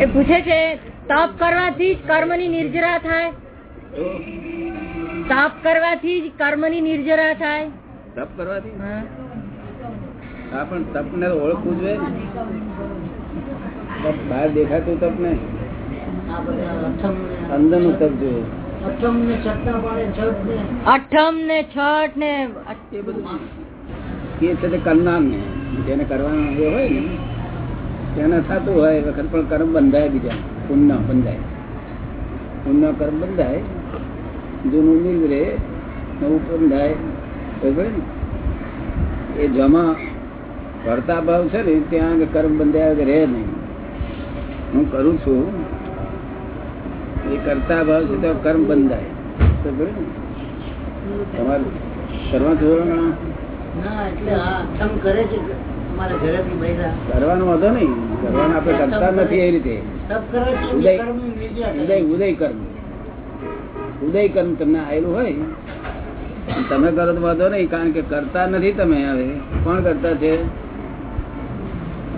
એ પૂછે છે તપ કરવાથી જ કર્મની નિર્જરા થાય? તપ કરવાથી જ કર્મની નિર્જરા થાય? તપ કરવાથી? હા. પણ તપ ને ઓળખવું જોઈએ તપ બહાર દેખાતું તપ નહીં આ બધા અઠમ ને- અંદરનું તપ જોઈએ. અઠમ ને છઠ ને ને ને એ બધું કે છે તે ને જેને કરવાનું એ હોય ને, તેને થતું હોય વખત પણ કર્મ બંધાય બીજા પુણ્ય બંધાય. પુણ્ય કર્મ બંધાય, જૂનું નીકળે નવું બંધાય ને. એ જમા કરતા ભાવ છે ને, ત્યાં આગળ કર્મ બંધાય રહે નહીં. હું કરું છું, એ કરતા ભાવ છે તો કર્મ બંધાય. તમારું કરવા જોવાનું કરવાનો વાંધો નહીં. કરવાનું આપણે કરતા નથી એ રીતે. ઉદય કર્મ ઉદય કર્મ તમને આવેલું હોય. તમે કરો તો વાંધો નહીં કારણ કે કરતા નથી તમે હવે. કોણ કરતા છે?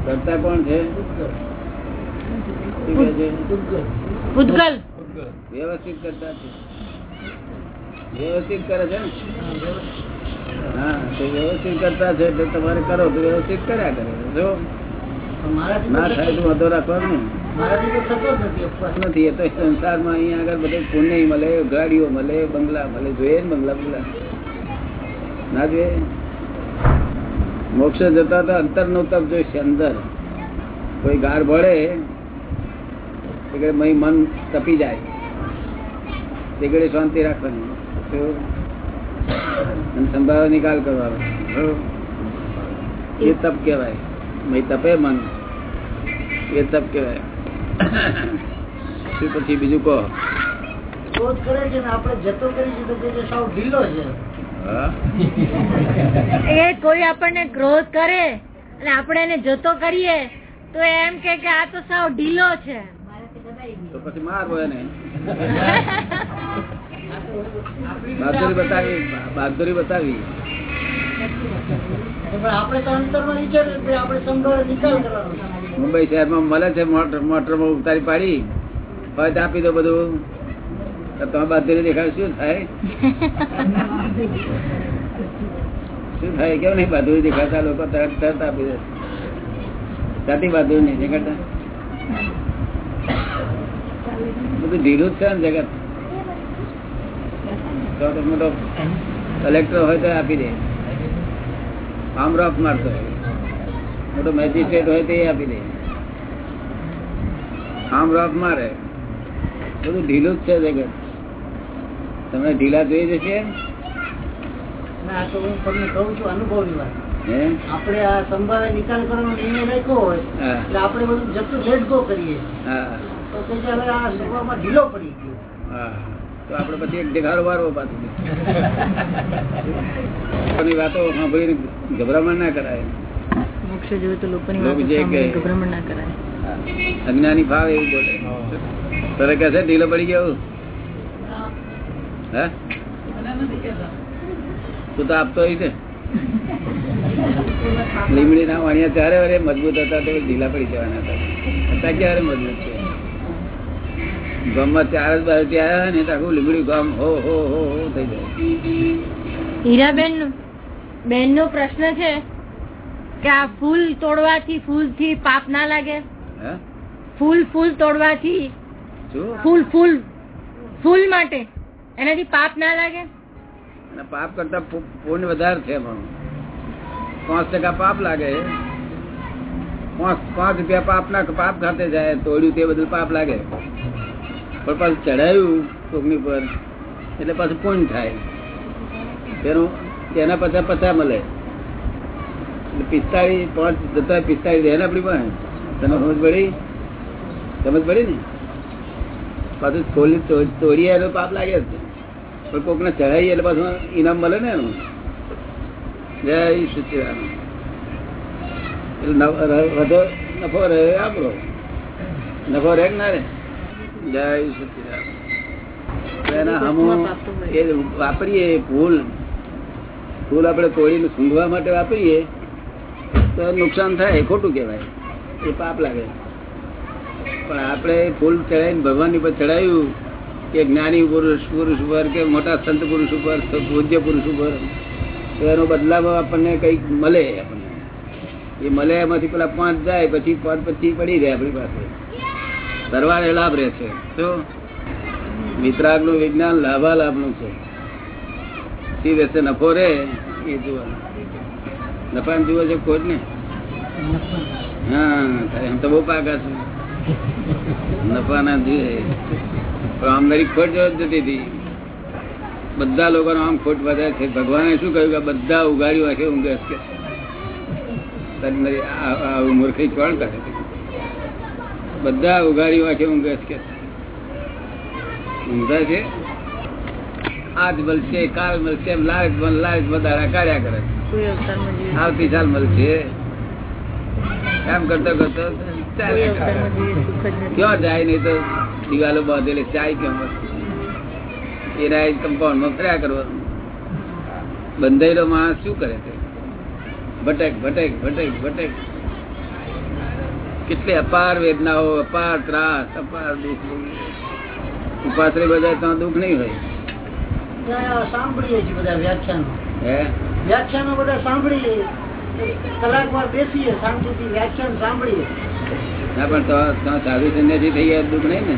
કરતા કોણ છે. વ્યવસ્થિત કરતા છે. વ્યવસ્થિત કરે છે ને? હા તો વ્યવસ્થિત કરતા છે એટલે તમારે કરો તો વ્યવસ્થિત કર્યા કરે. જો ના થાય તો વાંધો રાખવાનો નથી એ તો સંસારમાં અહીંયા આગળ બધે પુણ્ય મળે ગાડીઓ મળે બંગલા મળે જોઈએ ને બંગલા બંગલા. ના જોઈએ? મોક્ષ જતા તો અંતર નો તપ જોઈશે અંદર. કોઈ ગાર ભળે એટલે મન તપી જાય. તે શાંતિ રાખવાની. અને સંભાવ નિકાલ કરવાનો. એ તપ કહેવાય. તપે મન. એ તપ કહેવાય. શું પછી બીજું કહો? ક્રોધ કરે છે ને આપણે જતો કરી છે સાવ ઢીલો છે. એ કોઈ આપણને ક્રોધ કરે અને આપણે એને જતો કરીએ તો એમ કે કે આ તો સાવ ઢીલો છે. તો પછી મારવો એને બહાદુરી બતાવી બહાદુરી બતાવી. મુંબઈ શહેરમાં મળે છે મોટર મોટરમાં ઉતારી પાડી. હોય આપી દો બધું. તમે બહાદુરી દેખાડ શું થાય? શું થાય? કેવું નહીં બહાદુરી દેખાતા લોકો તરત તરત આપી દે. સાથી બહાદુરી નહીં દેખાડતા. બધું ઢીલું જ છે ને જગત. તો તો મોટો કલેક્ટર હોય તો આપી દે. આમ રોફ મારતો મોટો મેજિસ્ટ્રેટ હોય તો એ આપી દે. આમ રોફ મારે. બધું ઢીલું જ છે જગત. તમે ઢીલા જોઈ જશે તો આપણે આ સંભાવે નિકાલ કરવાનો નિર્ણય રાખ્યો હોય એટલે આપણે બધું જતું લેટ ગો કરીએ. હા. તો સ્વભાવમાં ઢીલો પડી ગયો. હા. તો આપડે પછી એક ઢેકારો મારવો પાછું. વાતો સાંભળીને ગભરામણ ના કરાય. મોક્ષ જોયું તો લોકોની વાતો. ગભરામણ ના કરાય. અજ્ઞાની ભાવ એવું બોલે. તારે કહે છે ઢીલો પડી ગયો? હે? તું તો આપતો હોય છે. લીમડી ના વાણિયા ત્યારે વરે મજબૂત હતા તે ઢીલા પડી જવાના હતા. અત્યારે ક્યારે મજબૂત છે? ગામમાં ચાર જ બાર ત્યાં ને આખું લીમડી ગામ હો હો હો થઈ જાય. હીરાબેન બેન નો પ્રશ્ન છે કે આ ફૂલ તોડવાથી ફૂલથી પાપ ના લાગે? ફૂલ ફૂલ તોડવાથી ફૂલ ફૂલ ફૂલ માટે એનાથી પાપ ના લાગે? પાપ કરતા પુ- પુણ્ય વધારે છે પણ. પાંચ ટકા પાપ લાગે. પાંચ પાંચ રૂપિયા પાપ ના પાપ ખાતે જાય તોડ્યું તે બધું પાપ લાગે. પણ પાછું ચડાયું કોકની પર, એટલે પાછું પૂર્ણ થાય. તેનું, તેના પચાસ પચાસ મળે. એટલે પિસ્તાળીસ, પાંચ, જતા પિસ્તાળીસ રહે ને આપણી પાસે. તમે સમજ પડી? સમજ પડી ને? પાછું છોલી તોડીએ એનો પાપ લાગે જ. પણ કોક ને ચડાવીએ એટલે પાછું ઇનામ મળે ને એનું. જય સચિદાન એટલે નફો રહે આપણો નફો રહે ના રે જય વાપરીએ ફૂલ ફૂલ આપણે કોળીને સૂંઘવા માટે વાપરીએ તો નુકસાન થાય ખોટું કહેવાય. એ પાપ લાગે. પણ આપણે ફૂલ ચડાવીને ભગવાનની પર ચડાવ્યું કે જ્ઞાની પુરુષ પુરુષ ઉપર કે મોટા સંત પુરુષ ઉપર પૂજ્ય પુરુષ ઉપર એનો બદલાવ આપણને કંઈક મળે આપણને. એ મળે એમાંથી પેલા પાંચ જાય પછી પાંચ પછી પડી રહે આપણી પાસે. સરવાળે લાભ રહે છે. શું વિતરાગનું વિજ્ઞાન લાભાલાભનું છે. સી રહેશે? નફો રે એ જુઓ નફા જુઓ છે ખોટ ને હા એમ તો બહુ પાકા છે. નફા ના જોઈએ પણ આમ મારી ખોટ જતી હતી. બધા લોકોનો આમ ખોટ વધારે છે. ભગવાને શું કહ્યું કે બધા ઉગાડ્યું હશે? ઊંઘે આવું મૂર્ખી કોણ કરે છે? બધા ઉઘાડી વાંખે ઊંઘે છે ઊંઘા છે? આજ મળશે કાલ મળશે એમ લાલચ લાલચ વધારા કાઢ્યા કરે આવતી સાલ મળશે. એમ કરતો કરતો ક્યાં જાય નહીં તો દિવાલો બાંધેલી ચાય કેમ એના કમ્પાઉન્ડમાં ફર્યા કરવાનું બંધાયેલો માણસ શું કરે છે? ભટક ભટક ભટક ભટક. કેટલી અપાર વેદનાઓ અપાર ત્રાસ અપાર દુઃખ. ઉપાસરે બધા તો દુઃખ નહીં હોય. સાંભળીએ છીએ બધા વ્યાખ્યાનો. હે? વ્યાખ્યાનો બધા સાંભળીએ. કલાક વાર બેસીએ શાંતિથી વ્યાખ્યાન સાંભળીએ. ના પણ તો તો સાધુ સંન્યાસી થઈ ગયા દુઃખ નહીં ને?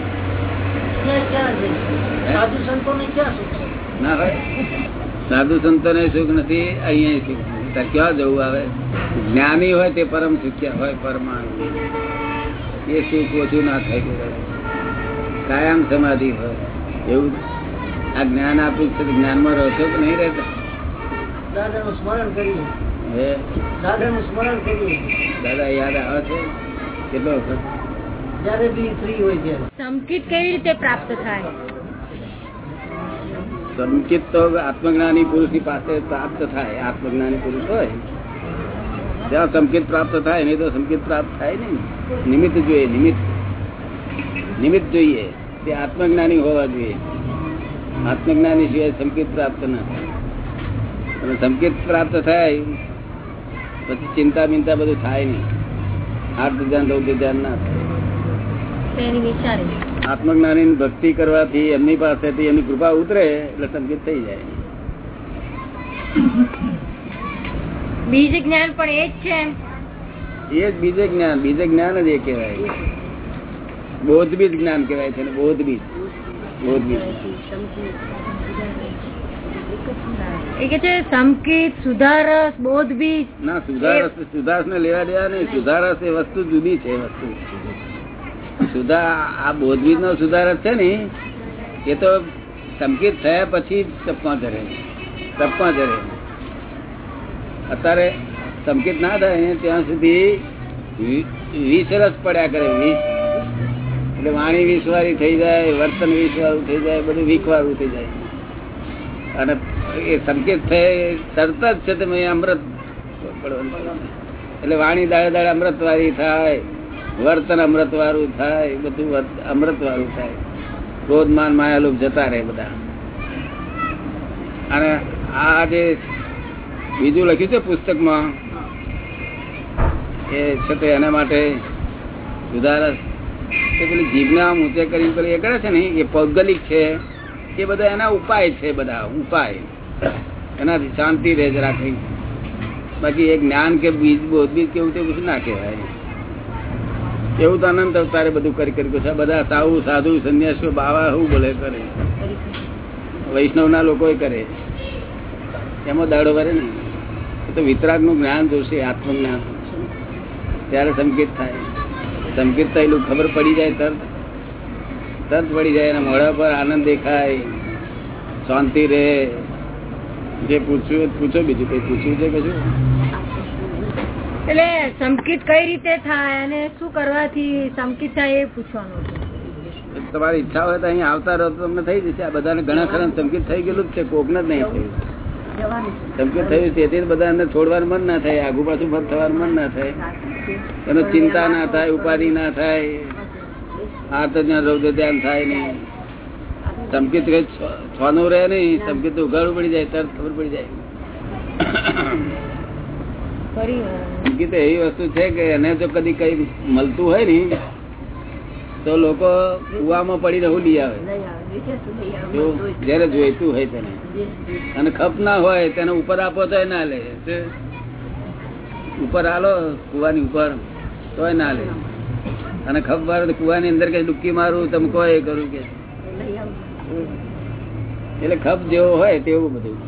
સાધુ સંતોને ક્યાં સુખ? ના હોય? સાધુ સુખ નથી અહીંયા સુખ ક્યાં જવું આવે? જ્ઞાની હોય તે પરમ સુખ્યા હોય પરમાણુ. એ સુખ ઓછું ના થાય. કાયમ સમાધિ હોય. એવું આ જ્ઞાન આપ્યું છે તો જ્ઞાનમાં રહો છો કે નહીં રહેતા? દાદાનું સ્મરણ કરીએ હે? દાદાનું સ્મરણ કરીએ દાદા યાદ આવે છે? કેટલો વખત? જયારે બી ફ્રી હોય ત્યારે. સંકિત કેવી રીતે પ્રાપ્ત થાય? સંકિત તો આત્મજ્ઞાની પુરુષની પાસે પ્રાપ્ત થાય. આત્મજ્ઞાની પુરુષ હોય. ત્યાં સંકેત પ્રાપ્ત થાય નહીં તો સંકેત પ્રાપ્ત થાય નહીં. નિમિત્ત જોઈએ નિમિત્ત. નિમિત્ત જોઈએ. તે આત્મજ્ઞાની હોવા જોઈએ. આત્મજ્ઞાની સિવાય સંકેત પ્રાપ્ત ના અને સંકેત પ્રાપ્ત થાય પછી ચિંતા બિંતા બધું થાય નહીં. આઠ ધ્યાન રૌદ્ર ધ્યાન ના થાય. આત્મજ્ઞાની ભક્તિ કરવાથી એમની પાસેથી એમની કૃપા ઉતરે એટલે સંકેત થઈ જાય. બીજ જ્ઞાન પણ એ જ છે એ જ બીજે જ્ઞાન બીજે જ્ઞાન જ એ કહેવાય. બોધ બીજ જ્ઞાન કહેવાય છે બોધ બીજ બોધ બીજ એ કે છે સંકિત સુધારસ બોધ બીજ ના સુધારસ સુધારસ ને લેવા દેવા નહીં. સુધારસ એ વસ્તુ જુદી છે વસ્તુ. સુધા આ બોધબીજ નો સુધારસ છે ને એ તો સંકેત થયા પછી તપમાં ધરે તપમાં ધરે અત્યારે સંકેત ના થાય ત્યાં સુધી વીસ પડ્યા કરે વીસ એટલે વાણી વીસ વાળી થઈ જાય, વર્તન વીસ વાળું થઈ જાય, બધું વીક વાળું થઈ જાય. અને એ સંકેત થાય તરત જ છે, તમે અમૃત. એટલે વાણી દાડે દાડે અમૃત વાળી થાય, વર્તન અમૃત વાળું થાય, બધું અમૃત વાળું થાય. ક્રોધમાન માન માયા જતા રહે બધા. અને આ જે બીજું લખ્યું છે પુસ્તકમાં? એ છે તે એના માટે કે પેલી જીભને આમ ઊંચે કરી પેલી એ કરે છે ને, એ પૌદ્ગલિક છે, એ બધા એના ઉપાય છે બધા, ઉપાય. એનાથી શાંતિ રહે રાખવી. બાકી એ જ્ઞાન કે બીજ બોધ બીજ કેવું તે બધું ના કહેવાય. એવું તો અનંત અવતારે બધું કરી કરી બધા સાવું સાધુ, સંન્યાસીઓ, બાવા શું બોલે કરે? વૈષ્ણવ ના લોકો કરે. એમાં દાડો કરે ને એ તો વિતરાગનું જ્ઞાન જોશે આત્મજ્ઞાન ત્યારે સંકેત થાય. સંકેત થયેલું ખબર પડી જાય તરત. તરત પડી જાય એના મોઢા પર આનંદ દેખાય. શાંતિ રહે. જે પૂછ્યું પૂછો બીજું કઈ પૂછ્યું છે કશું? એટલે સંકિત કઈ રીતે થાય અને શું કરવાથી સંકિત થાય એ પૂછવાનું તમારી ઈચ્છા હોય તો અહીં આવતા રહો તો તમને થઈ જશે. આ બધાને ઘણા ખરા સંકેત થઈ ગયેલું જ છે. કોકને જ નહીં થયું સંકેત થયું તેથી જ બધાને છોડવાનું મન ના થાય આગુ પાછું ફર થવાનું મન ના થાય. એનો ચિંતા ના થાય ઉપાધિ ના થાય. આ તો જ્યાં રૌદ્ર ધ્યાન થાય નહીં. સંકેત કઈ છ- રહે નહીં સંકેત તો ઉઘાડું પડી જાય તરત ખબર પડી જાય. સંકેત એવી વસ્તુ છે કે એને જો કદી કઈ મળતું હોય ને તો લોકો કુવામાં પડીને લઈ આવે. જયારે જોઈતું હોય તેને. અને ખપ ના હોય તેને ઉપર આપો તો ના લે. ઉપર આલો કુવાની ઉપર તો ના લે. અને ખપ મારો તો કુવાની અંદર કે ડુબકી મારું તમે કહો એ કરું કે. એટલે ખપ જેવો હોય તેવું બધું.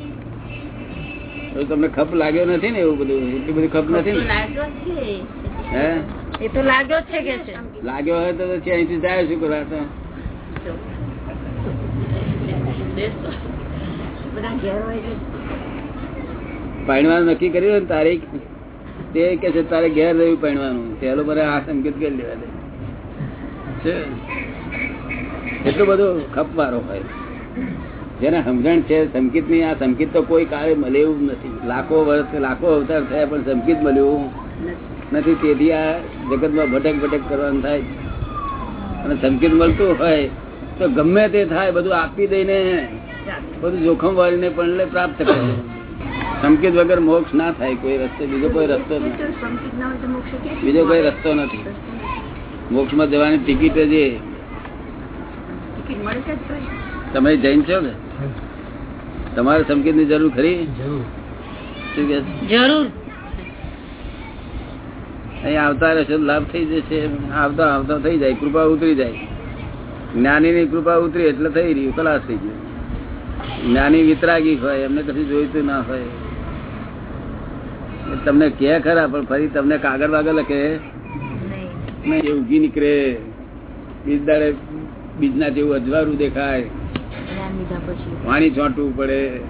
તમને ખપ લાગ્યો નથી ને એવું બધું? એટલી બધી ખપ નથી હે? એ તો લાગ્યો છે કે લાગ્યો હોય તો અહીંથી જાય શું કરવા તો પાણવાનું નક્કી કર્યું ને તારીખ? તે કે છે તારે ઘેર રહ્યું પાણવાનું પેલો મને આ સંકેત કરી લેવા દે. એટલું બધું ખપવારો હોય. જેને સમજણ છે સંકેતની આ સંકેત તો કોઈ કાળે મળે એવું નથી. લાખો વર્ષ લાખો અવતાર થયા પણ સંકેત મળ્યું નથી. તેથી આ જગતમાં ભટક ભટક કરવાનું થાય. અને સંકેત મળતું હોય તો ગમે તે થાય બધું આપી દઈને બધું જોખમ વાળીને પણ પ્રાપ્ત કરે. સંકેત વગર મોક્ષ ના થાય કોઈ રસ્તે બીજો કોઈ રસ્તો નથી. બીજો કોઈ રસ્તો નથી. મોક્ષમાં જવાની ટિકિટ જ તમે જૈન છો ને તમારે સંકેતની જરૂર ખરી? શું કે? જરૂર. અહીં આવતા રહેશે તો લાભ થઈ જશે. આવતા આવતા થઈ જાય કૃપા ઉતરી જાય. જ્ઞાની ની કૃપા ઉતરી એટલે થઈ રહ્યું કલાસ થઈ ગયું. જ્ઞાની વિતરાગી હોય એમને કશું જોઈતું ના હોય. તમને કે ખરા પણ ફરી તમને કાગળ વાગળ લખે નહીં. એ ઉગી નીકળે. બીજ દાડે બીજના જેવું અજવાળું દેખાય. પાણી છોટવું પડે.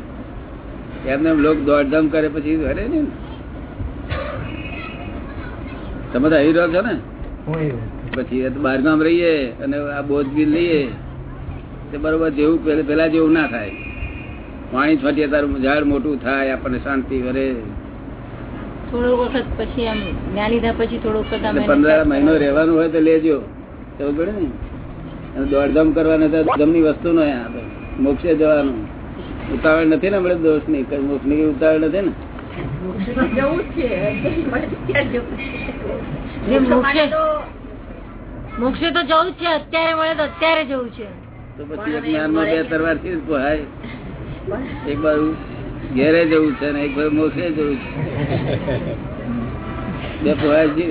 એમને એમ લોક દોડધામ કરે પછી હરે ને. તમે તો અહીં રહો છો ને? પછી એ ગામ રહીએ અને આ બોજ બી લઈએ. તે બરોબર જેવું પેલા જેવું ના થાય. પાણી છોટીએ તારું ઝાડ મોટું થાય આપણને શાંતિ વરે. થોડો વખત પછી આમ જ્ઞાન લીધા પછી થોડો વખત પંદર મહિનો રહેવાનું હોય તો લેજો. ખબર પડે ને? અને દોડધામ કરવાના તો જમની વસ્તુ નો મોક્ષે જવાનું. ઉતાવળ નથી ને હમણાં દોષ નહીં મોક્ષની ઉતાવળ નથી ને? જે મોક્ષે મોક્ષે તો જવું છે અત્યારે મળે તો અત્યારે જવું છે. તો પછી જ્ઞાનમાં બે તરવારથી જ પોહાય એક બાજુ ઘેરે જવું છે ને એક બાજુ મોક્ષે જવું છે. બે પોહાય છે.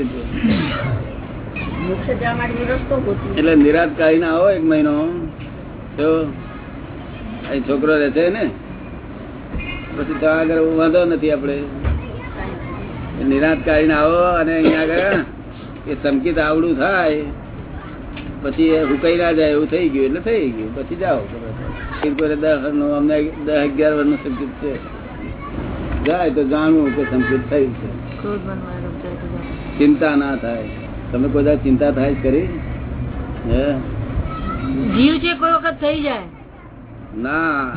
એટલે નિરાત કાઢીને આવો એક મહિનો. તો અહીં છોકરો રહે છે ને પછી ત્યાં આગળ વાંધો નથી આપણે નિરાત કાઢીને આવો અને અહીંયા આગળ એ સંકેત આવડું થાય. પછી હુકાઈ ના જાય એવું થઈ ગયું એટલે થઈ ગયું. પછી જાઓ. દસનું અમને દસ અગિયાર વર્ષનું સંકિત છે. જાય તો જાણવું કે સંકેત થયું છે. ચિંતા ના થાય. તમે કોઈ ચિંતા થાય કરી હે? જીવ છે કોઈ વખત થઈ જાય. ના.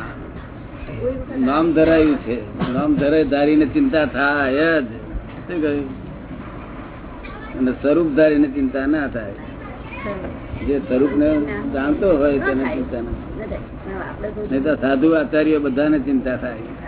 નામ ધરાયું છે. નામ ધરાય ધારીને ચિંતા થાય જ. શું કહ્યું? અને સ્વરૂપ ધારીને ચિંતા ના થાય. જે સ્વરૂપ ને જાણતો હોય તેને ચિંતા નહીં તો સાધુ આચાર્ય બધાને ચિંતા થાય.